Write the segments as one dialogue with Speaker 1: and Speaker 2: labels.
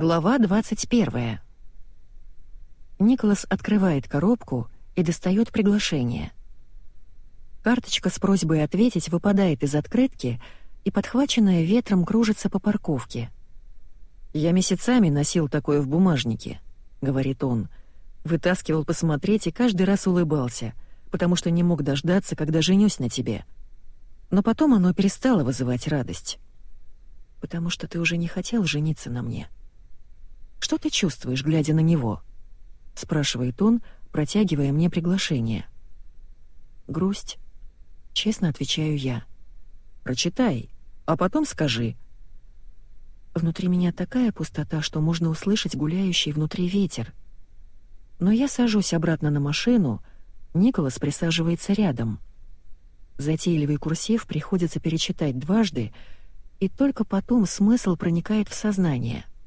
Speaker 1: Глава 21. Николас открывает коробку и достает приглашение. Карточка с просьбой ответить выпадает из открытки и, подхваченная ветром, кружится по парковке. «Я месяцами носил такое в бумажнике», — говорит он. Вытаскивал посмотреть и каждый раз улыбался, потому что не мог дождаться, когда женюсь на тебе. Но потом оно перестало вызывать радость. «Потому что ты уже не хотел жениться на мне». «Что ты чувствуешь, глядя на него?» — спрашивает он, протягивая мне приглашение. «Грусть», — честно отвечаю я. «Прочитай, а потом скажи». Внутри меня такая пустота, что можно услышать гуляющий внутри ветер. Но я сажусь обратно на машину, Николас присаживается рядом. Затейливый курсив приходится перечитать дважды, и только потом смысл проникает в сознание —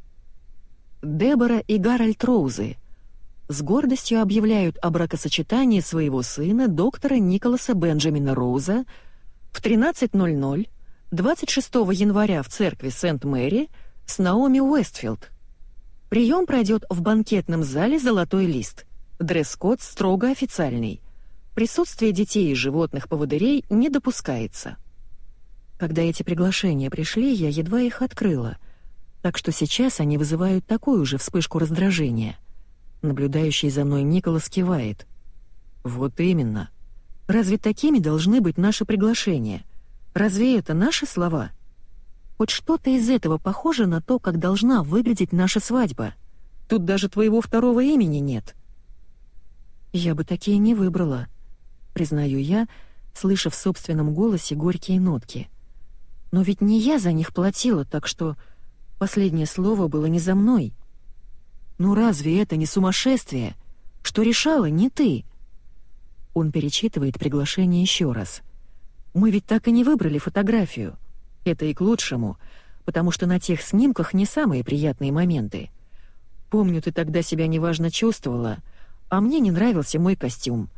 Speaker 1: Дебора и Гарольд Роузы с гордостью объявляют о бракосочетании своего сына, доктора Николаса Бенджамина Роуза, в 13.00 26 января в церкви Сент-Мэри с Наоми Уэстфилд. Прием пройдет в банкетном зале «Золотой лист». Дресс-код строго официальный. Присутствие детей и животных-поводырей не допускается. Когда эти приглашения пришли, я едва их открыла — так что сейчас они вызывают такую же вспышку раздражения. Наблюдающий за мной Николас кивает. «Вот именно. Разве такими должны быть наши приглашения? Разве это наши слова? Хоть что-то из этого похоже на то, как должна выглядеть наша свадьба. Тут даже твоего второго имени нет». «Я бы такие не выбрала», — признаю я, слыша в собственном голосе горькие нотки. «Но ведь не я за них платила, так что...» Последнее слово было не за мной. «Ну разве это не сумасшествие? Что решала не ты?» Он перечитывает приглашение еще раз. «Мы ведь так и не выбрали фотографию. Это и к лучшему, потому что на тех снимках не самые приятные моменты. Помню, ты тогда себя неважно чувствовала, а мне не нравился мой костюм.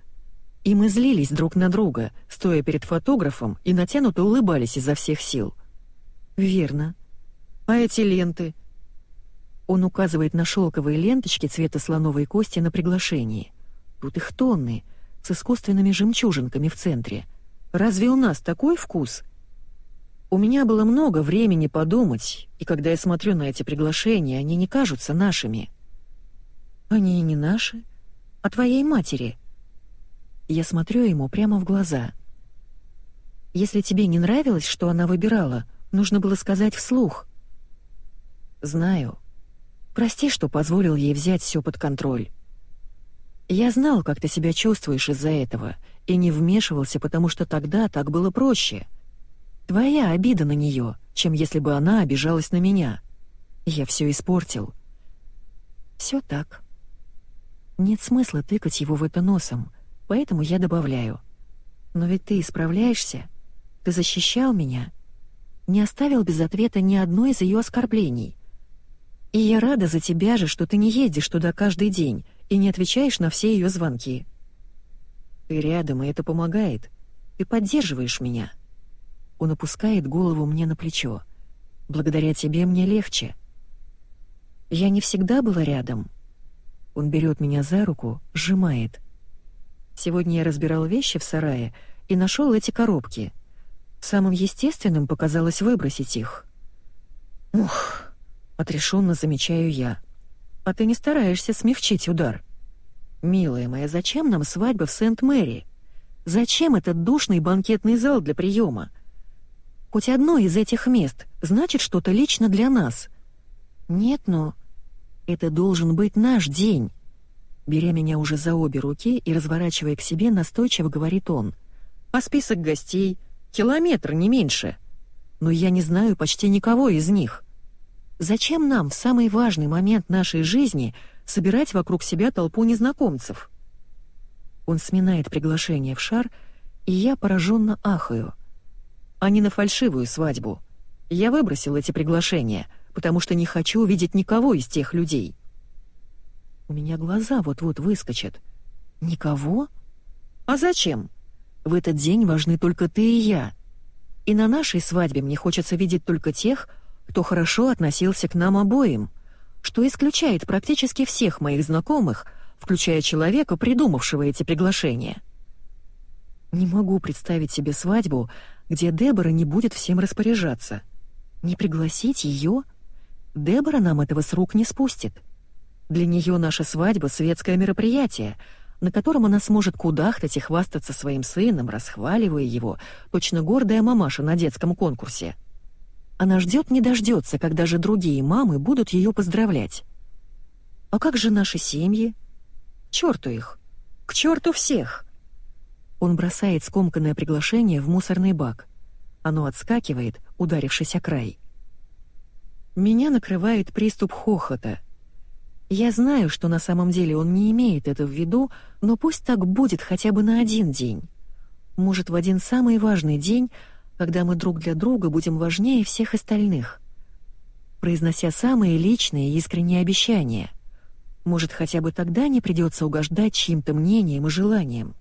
Speaker 1: И мы злились друг на друга, стоя перед фотографом и натянуто улыбались изо всех сил». «Верно», а эти ленты?» Он указывает на шелковые ленточки цвета слоновой кости на приглашении. Тут их тонны, с искусственными жемчужинками в центре. Разве у нас такой вкус? У меня было много времени подумать, и когда я смотрю на эти приглашения, они не кажутся нашими. Они и не наши, а твоей матери. Я смотрю ему прямо в глаза. Если тебе не нравилось, что она выбирала, нужно было сказать вслух — Знаю. Прости, что позволил ей взять все под контроль. Я знал, как ты себя чувствуешь из-за этого, и не вмешивался, потому что тогда так было проще. Твоя обида на нее, чем если бы она обижалась на меня. Я все испортил. Все так. Нет смысла тыкать его в это носом, поэтому я добавляю. Но ведь ты исправляешься. Ты защищал меня. Не оставил без ответа ни одной из ее оскорблений. И я рада за тебя же, что ты не едешь туда каждый день и не отвечаешь на все ее звонки. Ты рядом, и это помогает. Ты поддерживаешь меня. Он опускает голову мне на плечо. Благодаря тебе мне легче. Я не всегда была рядом. Он берет меня за руку, сжимает. Сегодня я разбирал вещи в сарае и нашел эти коробки. Самым естественным показалось выбросить их. Ух, Отрешенно замечаю я. А ты не стараешься смягчить удар. Милая моя, зачем нам свадьба в Сент-Мэри? Зачем этот душный банкетный зал для приема? Хоть одно из этих мест значит что-то лично для нас. Нет, но это должен быть наш день. Беря меня уже за обе руки и разворачивая к себе, настойчиво говорит он. А список гостей — километр, не меньше. Но я не знаю почти никого из них. Зачем нам в самый важный момент нашей жизни собирать вокруг себя толпу незнакомцев? Он сминает приглашение в шар, и я пораженно ахаю. А не на фальшивую свадьбу. Я выбросил эти приглашения, потому что не хочу увидеть никого из тех людей. У меня глаза вот-вот выскочат. Никого? А зачем? В этот день важны только ты и я. И на нашей свадьбе мне хочется видеть только тех, кто хорошо относился к нам обоим. что исключает практически всех моих знакомых, включая человека, придумавшего эти приглашения. Не могу представить себе свадьбу, где Дебора не будет всем распоряжаться. Не пригласить ее? Дебора нам этого с рук не спустит. Для нее наша свадьба — светское мероприятие, на котором она сможет кудахтать и хвастаться своим сыном, расхваливая его, точно гордая мамаша на детском конкурсе. Она ждет не дождется, когда же другие мамы будут ее поздравлять. А как же наши семьи? Черту их! К черту всех! Он бросает скомканное приглашение в мусорный бак. Оно отскакивает, ударившись о край. Меня накрывает приступ хохота. Я знаю, что на самом деле он не имеет это в виду, но пусть так будет хотя бы на один день. Может, в один самый важный день — когда мы друг для друга будем важнее всех остальных. Произнося самые личные и искренние обещания. Может, хотя бы тогда не придется угождать чьим-то мнениям и желаниям.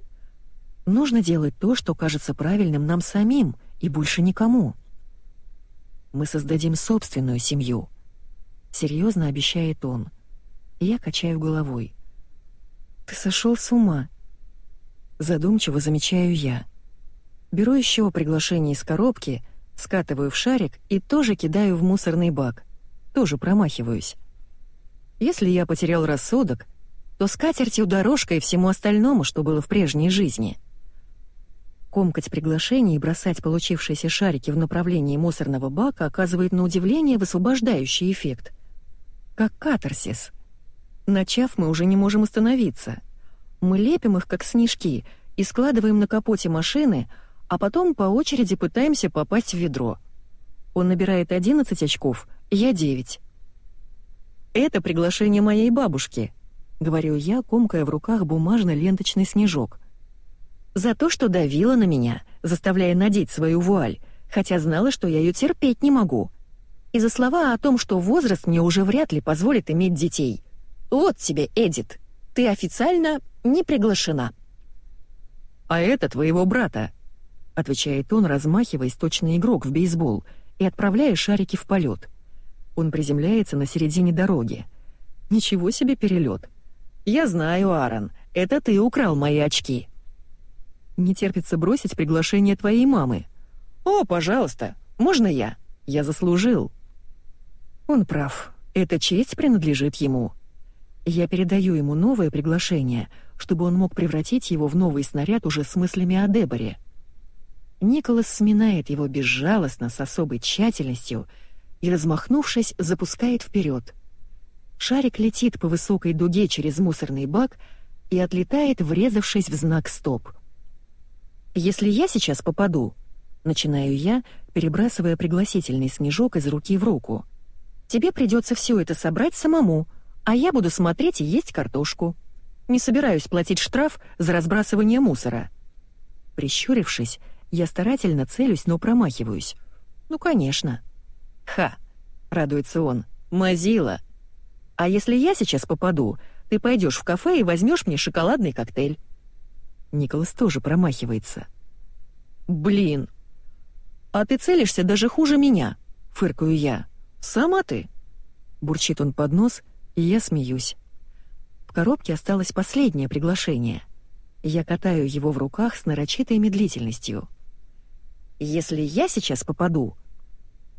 Speaker 1: Нужно делать то, что кажется правильным нам самим, и больше никому. Мы создадим собственную семью. Серьезно обещает он. Я качаю головой. Ты сошел с ума. Задумчиво замечаю я. Беру еще приглашение из коробки, скатываю в шарик и тоже кидаю в мусорный бак. Тоже промахиваюсь. Если я потерял рассудок, то скатертью дорожкой и всему остальному, что было в прежней жизни. Комкать приглашение и бросать получившиеся шарики в направлении мусорного бака оказывает на удивление высвобождающий эффект. Как катарсис. Начав, мы уже не можем остановиться. Мы лепим их, как снежки, и складываем на капоте машины — а потом по очереди пытаемся попасть в ведро. Он набирает 11 очков, я 9. «Это приглашение моей бабушки», — говорю я, комкая в руках бумажно-ленточный снежок. «За то, что давила на меня, заставляя надеть свою вуаль, хотя знала, что я ее терпеть не могу. И за слова о том, что возраст мне уже вряд ли позволит иметь детей. Вот тебе, Эдит, ты официально не приглашена». «А это твоего брата», — отвечает он, размахиваясь точно игрок в бейсбол и отправляя шарики в полет. Он приземляется на середине дороги. Ничего себе перелет. «Я знаю, Аарон, это ты украл мои очки». Не терпится бросить приглашение твоей мамы. «О, пожалуйста, можно я? Я заслужил». Он прав. Эта честь принадлежит ему. Я передаю ему новое приглашение, чтобы он мог превратить его в новый снаряд уже с мыслями о Деборе. Николас сминает его безжалостно, с особой тщательностью, и, размахнувшись, запускает вперед. Шарик летит по высокой дуге через мусорный бак и отлетает, врезавшись в знак «Стоп». «Если я сейчас попаду», — начинаю я, перебрасывая пригласительный снежок из руки в руку, «тебе придется все это собрать самому, а я буду смотреть и есть картошку. Не собираюсь платить штраф за разбрасывание мусора». Прищурившись, я старательно целюсь, но промахиваюсь. Ну, конечно. Ха, радуется он. Мазила. А если я сейчас попаду, ты пойдешь в кафе и возьмешь мне шоколадный коктейль. Николас тоже промахивается. Блин. А ты целишься даже хуже меня, фыркаю я. Сама ты. Бурчит он под нос, и я смеюсь. В коробке осталось последнее приглашение. Я катаю его в руках с нарочитой медлительностью — если я сейчас попаду...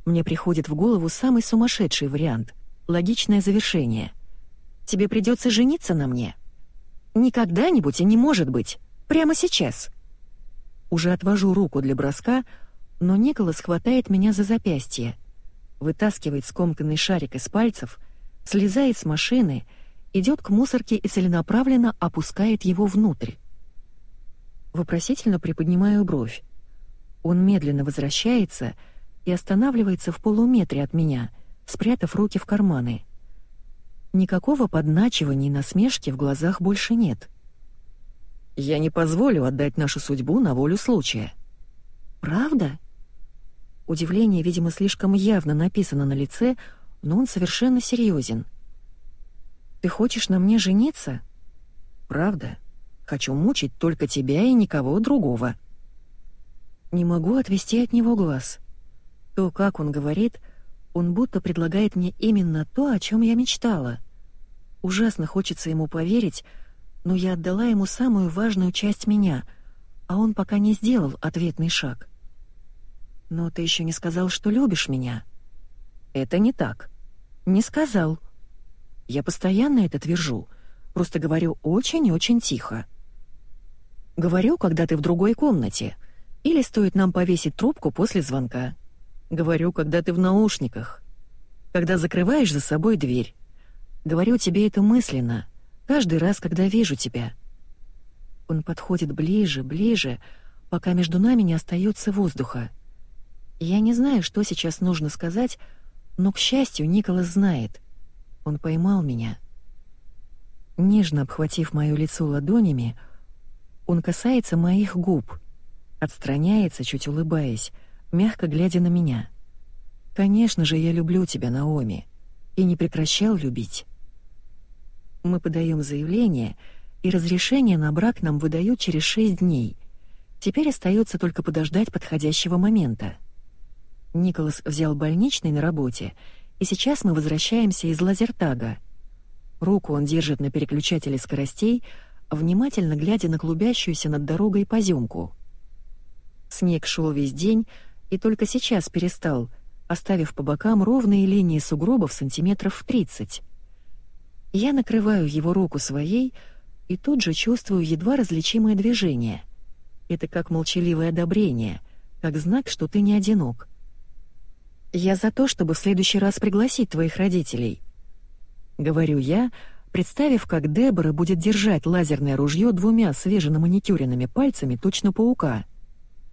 Speaker 1: Мне приходит в голову самый сумасшедший вариант. Логичное завершение. Тебе придется жениться на мне. Не когда-нибудь и не может быть. Прямо сейчас. Уже отвожу руку для броска, но Николас хватает меня за запястье, вытаскивает скомканный шарик из пальцев, слезает с машины, идет к мусорке и целенаправленно опускает его внутрь. Вопросительно приподнимаю бровь. Он медленно возвращается и останавливается в полуметре от меня, спрятав руки в карманы. Никакого подначивания и насмешки в глазах больше нет. «Я не позволю отдать нашу судьбу на волю случая». «Правда?» Удивление, видимо, слишком явно написано на лице, но он совершенно серьезен. «Ты хочешь на мне жениться?» «Правда. Хочу мучить только тебя и никого другого». Не могу отвести от него глаз. То, как он говорит, Он будто предлагает мне именно то, о чем я мечтала. Ужасно хочется ему поверить, но я отдала ему самую важную часть меня, а он пока не сделал ответный шаг. «Но ты еще не сказал, что любишь меня». «Это не так». «Не сказал». «Я постоянно это твержу, просто говорю очень-очень тихо». «Говорю, когда ты в другой комнате, или стоит нам повесить трубку после звонка». Говорю, когда ты в наушниках. Когда закрываешь за собой дверь. Говорю тебе это мысленно, каждый раз, когда вижу тебя. Он подходит ближе, ближе, пока между нами не остается воздуха. Я не знаю, что сейчас нужно сказать, но, к счастью, Николас знает. Он поймал меня. Нежно обхватив моё лицо ладонями, он касается моих губ, отстраняется, чуть улыбаясь, мягко глядя на меня. «Конечно же, я люблю тебя, Наоми, и не прекращал любить». Мы подаем заявление, и разрешение на брак нам выдают через шесть дней. Теперь остается только подождать подходящего момента. Николас взял больничный на работе, и сейчас мы возвращаемся из Лазертага. Руку он держит на переключателе скоростей, внимательно глядя на клубящуюся над дорогой поземку. Снег шел весь день, и только сейчас перестал, оставив по бокам ровные линии сугробов сантиметров в 30. Я накрываю его руку своей и тут же чувствую едва различимое движение. Это как молчаливое одобрение, как знак, что ты не одинок. «Я за то, чтобы в следующий раз пригласить твоих родителей», — говорю я, представив, как Дебора будет держать лазерное ружье двумя свеженаманикюренными пальцами точно паука —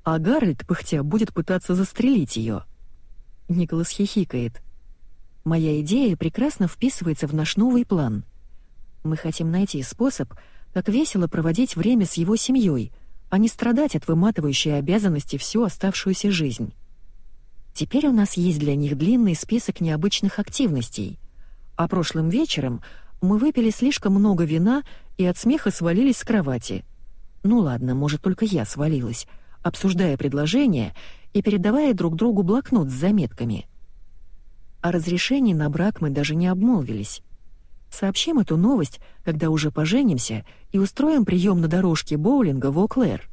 Speaker 1: а Гарольд, пыхтя, будет пытаться застрелить ее. Николас хихикает. Моя идея прекрасно вписывается в наш новый план. Мы хотим найти способ, как весело проводить время с его семьей, а не страдать от выматывающей обязанности всю оставшуюся жизнь. Теперь у нас есть для них длинный список необычных активностей. А прошлым вечером мы выпили слишком много вина и от смеха свалились с кровати. Ну ладно, может, только я свалилась, обсуждая предложения и передавая друг другу блокнот с заметками. О разрешении на брак мы даже не обмолвились. Сообщим эту новость, когда уже поженимся и устроим прием на дорожке боулинга в Оклэр.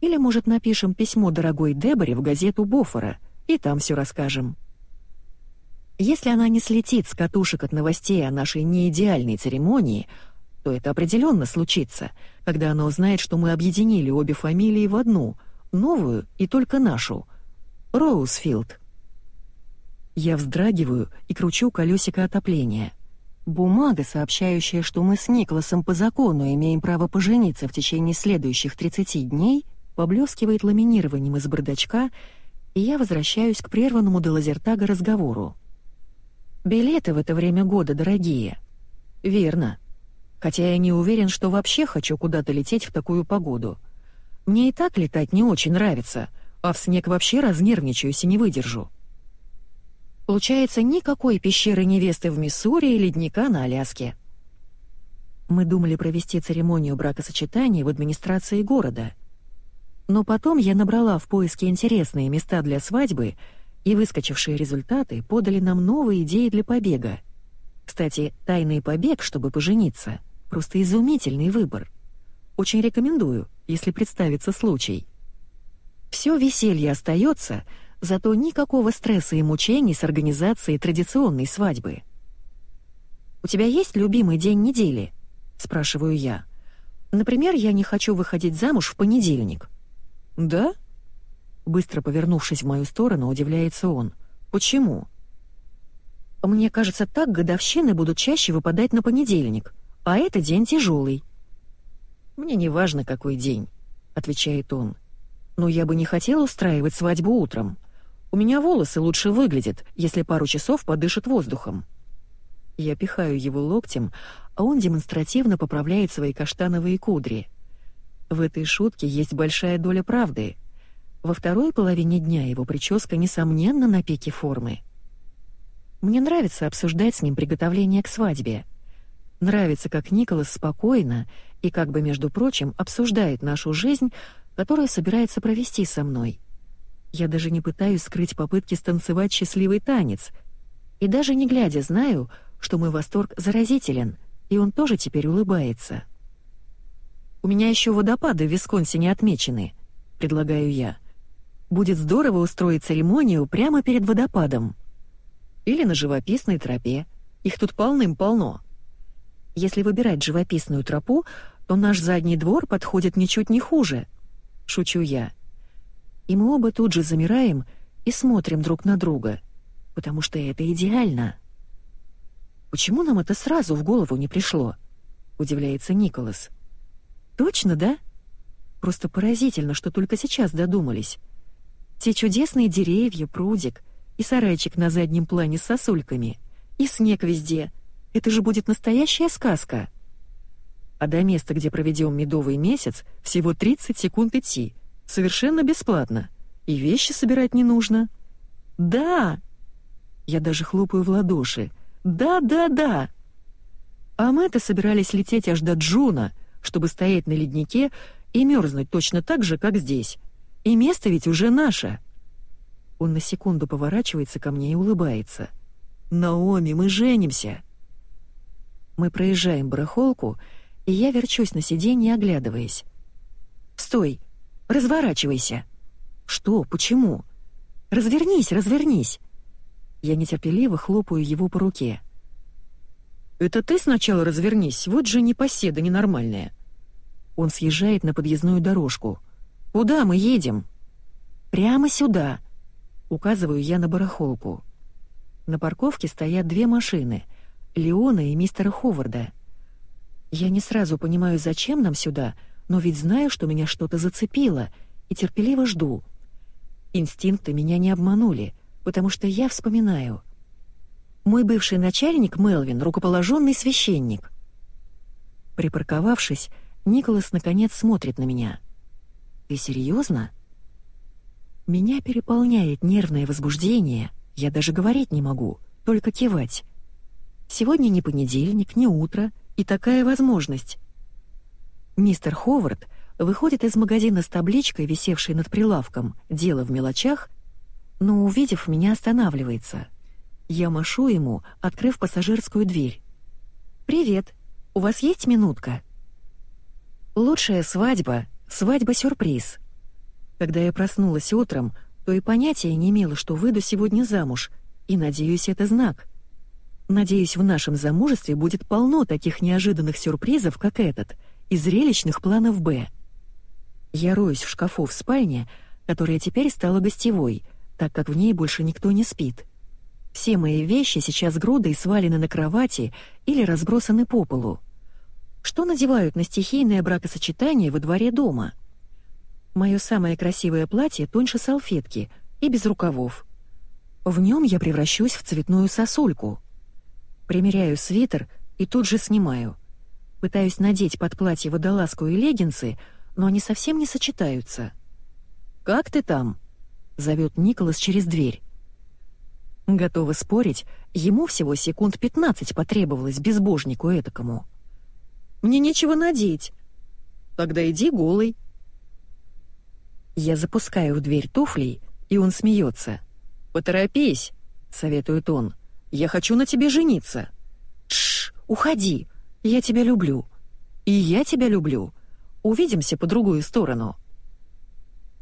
Speaker 1: Или, может, напишем письмо дорогой Деборе в газету Бофора, и там все расскажем. Если она не слетит с катушек от новостей о нашей неидеальной церемонии, то это определенно случится, когда она узнает, что мы объединили обе фамилии в одну, новую и только нашу — Роузфилд. Я вздрагиваю и кручу колесико отопления. Бумага, сообщающая, что мы с Николасом по закону имеем право пожениться в течение следующих 30 дней, поблескивает ламинированием из бардачка, и я возвращаюсь к прерванному до лазертага разговору. Билеты в это время года дорогие. Верно хотя я не уверен, что вообще хочу куда-то лететь в такую погоду. Мне и так летать не очень нравится, а в снег вообще разнервничаюсь и не выдержу. Получается, никакой пещеры невесты в Миссури и ледника на Аляске. Мы думали провести церемонию бракосочетания в администрации города. Но потом я набрала в поиске интересные места для свадьбы, и выскочившие результаты подали нам новые идеи для побега. Кстати, тайный побег, чтобы пожениться — Просто изумительный выбор. Очень рекомендую, если представится случай. Все веселье остается, зато никакого стресса и мучений с организацией традиционной свадьбы. «У тебя есть любимый день недели?» — спрашиваю я. «Например, я не хочу выходить замуж в понедельник». «Да?» Быстро повернувшись в мою сторону, удивляется он. «Почему?» «Мне кажется, так годовщины будут чаще выпадать на понедельник», а это день тяжелый. «Мне не важно, какой день», — отвечает он. «Но я бы не хотел устраивать свадьбу утром. У меня волосы лучше выглядят, если пару часов подышат воздухом». Я пихаю его локтем, а он демонстративно поправляет свои каштановые кудри. В этой шутке есть большая доля правды. Во второй половине дня его прическа, несомненно, на пике формы. Мне нравится обсуждать с ним приготовление к свадьбе — Нравится, как Николас спокойно и, как бы между прочим, обсуждает нашу жизнь, которую собирается провести со мной. Я даже не пытаюсь скрыть попытки станцевать счастливый танец. И даже не глядя знаю, что мой восторг заразителен, и он тоже теперь улыбается. «У меня еще водопады в Висконсине отмечены», — предлагаю я. «Будет здорово устроить церемонию прямо перед водопадом. Или на живописной тропе. Их тут полным-полно. Если выбирать живописную тропу, то наш задний двор подходит ничуть не хуже», — шучу я. И мы оба тут же замираем и смотрим друг на друга, потому что это идеально. «Почему нам это сразу в голову не пришло?» — удивляется Николас. «Точно, да? Просто поразительно, что только сейчас додумались. Те чудесные деревья, прудик и сарайчик на заднем плане с сосульками, и снег везде. Это же будет настоящая сказка!» А до места, где проведем медовый месяц, всего 30 секунд идти. Совершенно бесплатно. И вещи собирать не нужно. «Да!» Я даже хлопаю в ладоши — да-да-да. А мы-то собирались лететь аж до Джуна, чтобы стоять на леднике и мерзнуть точно так же, как здесь. И место ведь уже наше. Он на секунду поворачивается ко мне и улыбается. «Наоми, мы женимся!» Мы проезжаем барахолку, и я верчусь на сиденье, оглядываясь. «Стой! Разворачивайся!» «Что? Почему?» «Развернись, развернись!» Я нетерпеливо хлопаю его по руке. «Это ты сначала развернись, вот же непоседа ненормальная». Он съезжает на подъездную дорожку. «Куда мы едем?» «Прямо сюда», — указываю я на барахолку. На парковке стоят две машины — Леона и мистера Ховарда. Я не сразу понимаю, зачем нам сюда, но ведь знаю, что меня что-то зацепило, и терпеливо жду. Инстинкты меня не обманули — потому что я вспоминаю. Мой бывший начальник Мелвин — рукоположенный священник. Припарковавшись, Николас наконец смотрит на меня. «Ты серьезно? Меня переполняет нервное возбуждение, я даже говорить не могу, только кивать. Сегодня не понедельник, не утро, и такая возможность. Мистер Ховард выходит из магазина с табличкой, висевшей над прилавком «Дело в мелочах», но, увидев меня, останавливается. Я машу ему, открыв пассажирскую дверь. «Привет. У вас есть минутка?» Лучшая свадьба — свадьба-сюрприз. Когда я проснулась утром, то и понятия не имела, что выйду сегодня замуж, и, надеюсь, это знак. Надеюсь, в нашем замужестве будет полно таких неожиданных сюрпризов, как этот, и зрелищных планов «Б». Я роюсь в шкафу в спальне, которая теперь стала гостевой, так как в ней больше никто не спит. Все мои вещи сейчас грудой свалены на кровати или разбросаны по полу. Что надевают на стихийное бракосочетание во дворе дома? Мое самое красивое платье тоньше салфетки и без рукавов. В нем я превращусь в цветную сосульку. Примеряю свитер и тут же снимаю. Пытаюсь надеть под платье водолазку и леггинсы, но они совсем не сочетаются. «Как ты там?» — зовет Николас через дверь. Готова спорить, ему всего секунд пятнадцать потребовалось безбожнику этакому. «Мне нечего надеть». «Тогда иди голый». Я запускаю в дверь туфлей, и он смеется. «Поторопись», — советует он. «Я хочу на тебе жениться». «Тш, уходи, я тебя люблю». «И я тебя люблю. Увидимся по другую сторону».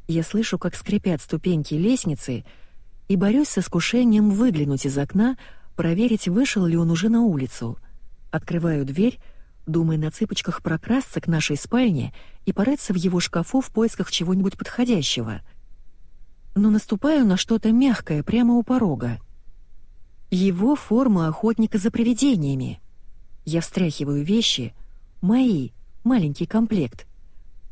Speaker 1: Я слышу, как скрипят ступеньки лестницы, и борюсь с искушением выглянуть из окна, проверить, вышел ли он уже на улицу. Открываю дверь, думая на цыпочках прокрасться к нашей спальне и порыться в его шкафу в поисках чего-нибудь подходящего. Но наступаю на что-то мягкое прямо у порога. Его форма охотника за привидениями. Я встряхиваю вещи. Мои, маленький комплект.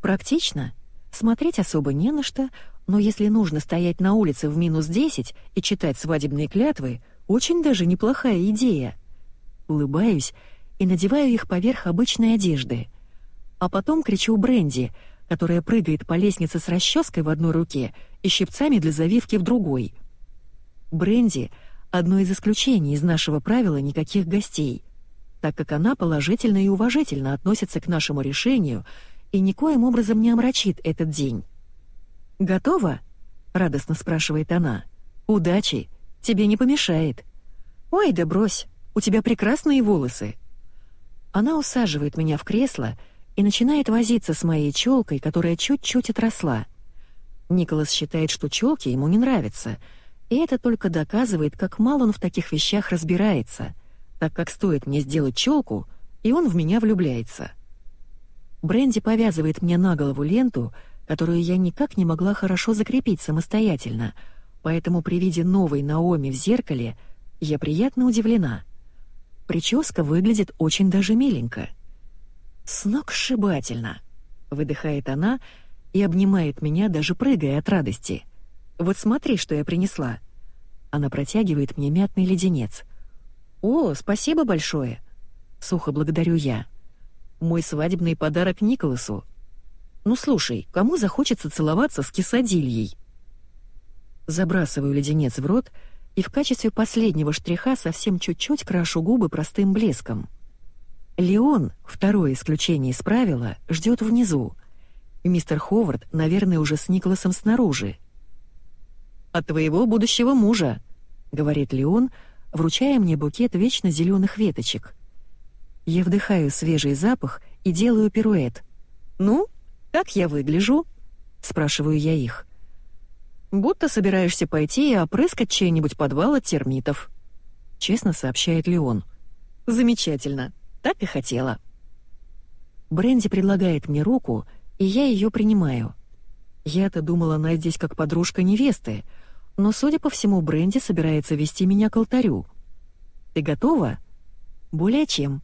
Speaker 1: Практично — Смотреть особо не на что, но если нужно стоять на улице в минус 10 и читать свадебные клятвы, очень даже неплохая идея. Улыбаюсь и надеваю их поверх обычной одежды. А потом кричу Бренди, которая прыгает по лестнице с расческой в одной руке и щипцами для завивки в другой. Бренди — одно из исключений из нашего правила никаких гостей, так как она положительно и уважительно относится к нашему решению — и никоим образом не омрачит этот день. Готово? — радостно спрашивает она. «Удачи! Тебе не помешает!» «Ой, да брось! У тебя прекрасные волосы!» Она усаживает меня в кресло и начинает возиться с моей челкой, которая чуть-чуть отросла. Николас считает, что челки ему не нравятся, и это только доказывает, как мало он в таких вещах разбирается, так как стоит мне сделать челку, и он в меня влюбляется. Бренди повязывает мне на голову ленту, которую я никак не могла хорошо закрепить самостоятельно, поэтому при виде новой Наоми в зеркале я приятно удивлена. Прическа выглядит очень даже миленько. «Сногсшибательно!» — выдыхает она и обнимает меня, даже прыгая от радости. «Вот смотри, что я принесла!» Она протягивает мне мятный леденец. «О, спасибо большое!» Сухо благодарю я. «Мой свадебный подарок Николасу. Ну слушай, кому захочется целоваться с кисадильей?» Забрасываю леденец в рот — и в качестве последнего штриха совсем чуть-чуть крашу губы простым блеском. Леон, второе исключение из правила, ждет внизу. Мистер Ховард, наверное, уже с Николасом снаружи. «От твоего будущего мужа», — говорит Леон, вручая мне букет вечно зеленых веточек. Я вдыхаю свежий запах и делаю пируэт. «Ну, как я выгляжу?» — спрашиваю я их будто собираешься пойти и опрыскать чей-нибудь подвал от термитов», — честно сообщает Леон. «Замечательно. Так и хотела». Бренди предлагает мне руку, и я ее принимаю. Я-то думала, она здесь как подружка невесты, но, судя по всему, Бренди собирается вести меня к алтарю. «Ты готова?» «Более чем.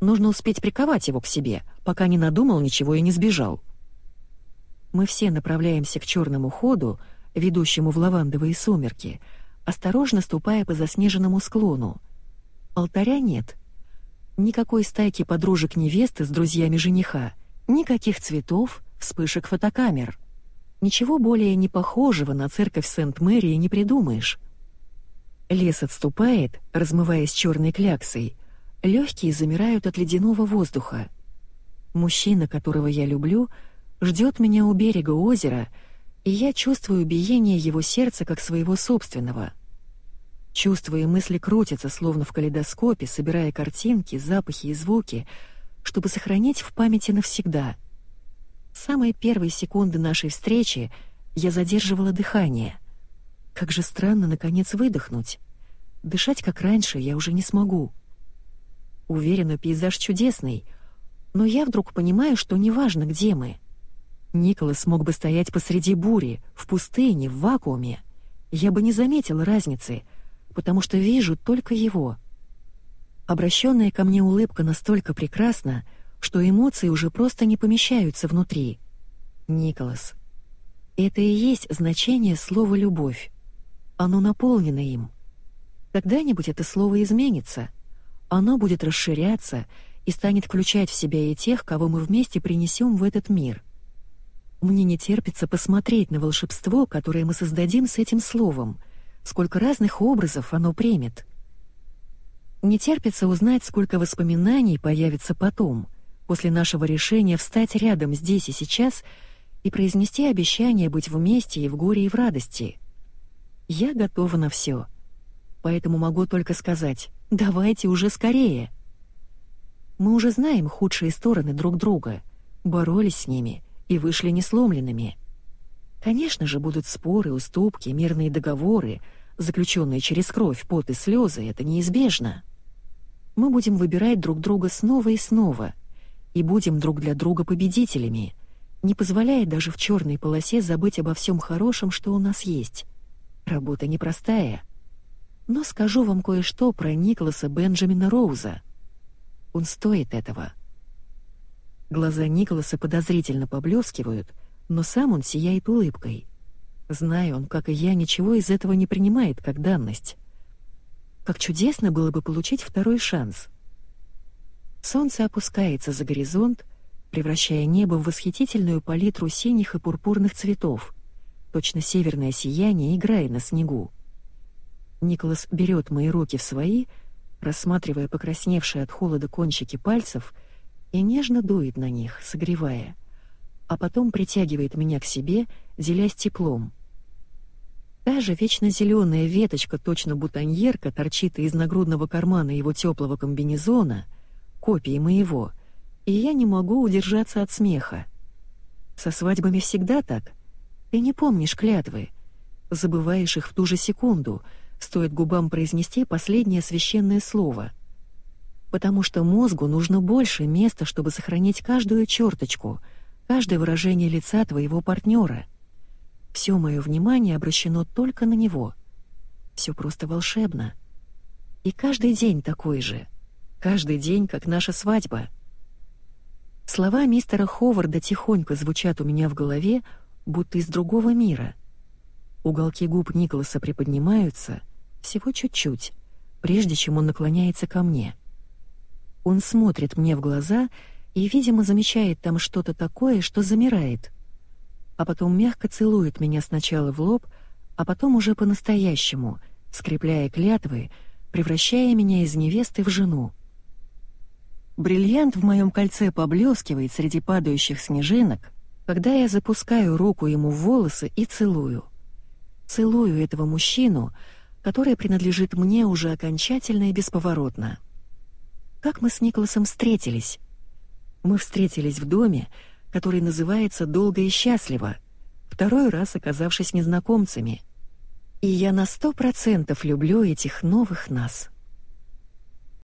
Speaker 1: Нужно успеть приковать его к себе, пока не надумал ничего и не сбежал». Мы все направляемся к черному ходу, ведущему в лавандовые сумерки, осторожно ступая по заснеженному склону. Алтаря нет. Никакой стайки подружек невесты с друзьями жениха, никаких цветов, вспышек фотокамер. Ничего более не похожего на церковь Сент-Мэрии не придумаешь. Лес отступает, размываясь черной кляксой. Легкие замирают от ледяного воздуха. Мужчина, которого я люблю, ждет меня у берега озера — и я чувствую биение его сердца как своего собственного. Чувства и мысли крутятся, словно в калейдоскопе, собирая картинки, запахи и звуки, чтобы сохранить в памяти навсегда. С самой первой секунды нашей встречи я задерживала дыхание. Как же странно, наконец, выдохнуть. Дышать, как раньше, я уже не смогу. Уверена, пейзаж чудесный, но я вдруг понимаю, что неважно, где мы — Николас мог бы стоять посреди бури, в пустыне, в вакууме. Я бы не заметила разницы, потому что вижу только его. Обращенная ко мне улыбка настолько прекрасна, что эмоции уже просто не помещаются внутри. Николас. Это и есть значение слова «любовь». Оно наполнено им. Когда-нибудь это слово изменится. Оно будет расширяться и станет включать в себя и тех, кого мы вместе принесем в этот мир — мне не терпится посмотреть на волшебство, которое мы создадим с этим словом, сколько разных образов оно примет. Не терпится узнать, сколько воспоминаний появится потом, после нашего решения встать рядом здесь и сейчас и произнести обещание быть вместе и в горе, и в радости. Я готова на все, поэтому могу только сказать «давайте уже скорее». Мы уже знаем худшие стороны друг друга, боролись с ними — и вышли несломленными. Конечно же, будут споры, уступки, мирные договоры, заключенные через кровь, пот и слезы, это неизбежно. Мы будем выбирать друг друга снова и снова, и будем друг для друга победителями, не позволяя даже в черной полосе забыть обо всем хорошем, что у нас есть. Работа непростая. Но скажу вам кое-что про Николаса Бенджамина Роуза. Он стоит этого. Глаза Николаса подозрительно поблескивают, но сам он сияет улыбкой. Зная он, как и я, ничего из этого не принимает как данность. Как чудесно было бы получить второй шанс. Солнце опускается за горизонт, превращая небо в восхитительную палитру синих и пурпурных цветов. Точно северное сияние играет на снегу. Николас берет мои руки в свои, рассматривая покрасневшие от холода кончики пальцев — и нежно дует на них, согревая, а потом притягивает меня к себе, делясь теплом. Та же вечно зеленая веточка, точно бутоньерка, торчит из нагрудного кармана его теплого комбинезона, копии моего, и я не могу удержаться от смеха. Со свадьбами всегда так. Ты не помнишь клятвы, забываешь их в ту же секунду, стоит губам произнести последнее священное слово. Потому что мозгу нужно больше места, чтобы сохранить каждую черточку, каждое выражение лица твоего партнера. Все мое внимание обращено только на него. Все просто волшебно. И каждый день такой же. Каждый день, как наша свадьба. Слова мистера Ховарда тихонько звучат у меня в голове, будто из другого мира — Уголки губ Николаса приподнимаются, всего чуть-чуть, прежде чем он наклоняется ко мне. Он смотрит мне в глаза и, видимо, замечает там что-то такое, что замирает. А потом мягко целует меня сначала в лоб, а потом уже по-настоящему, скрепляя клятвы, превращая меня из невесты в жену. Бриллиант в моем кольце поблескивает среди падающих снежинок, когда я запускаю руку ему в волосы и целую. Целую этого мужчину, который принадлежит мне уже окончательно и бесповоротно. Как мы с Николасом встретились? Мы встретились в доме, который называется «Долго и счастливо», второй раз оказавшись незнакомцами. И я на сто процентов люблю этих новых нас.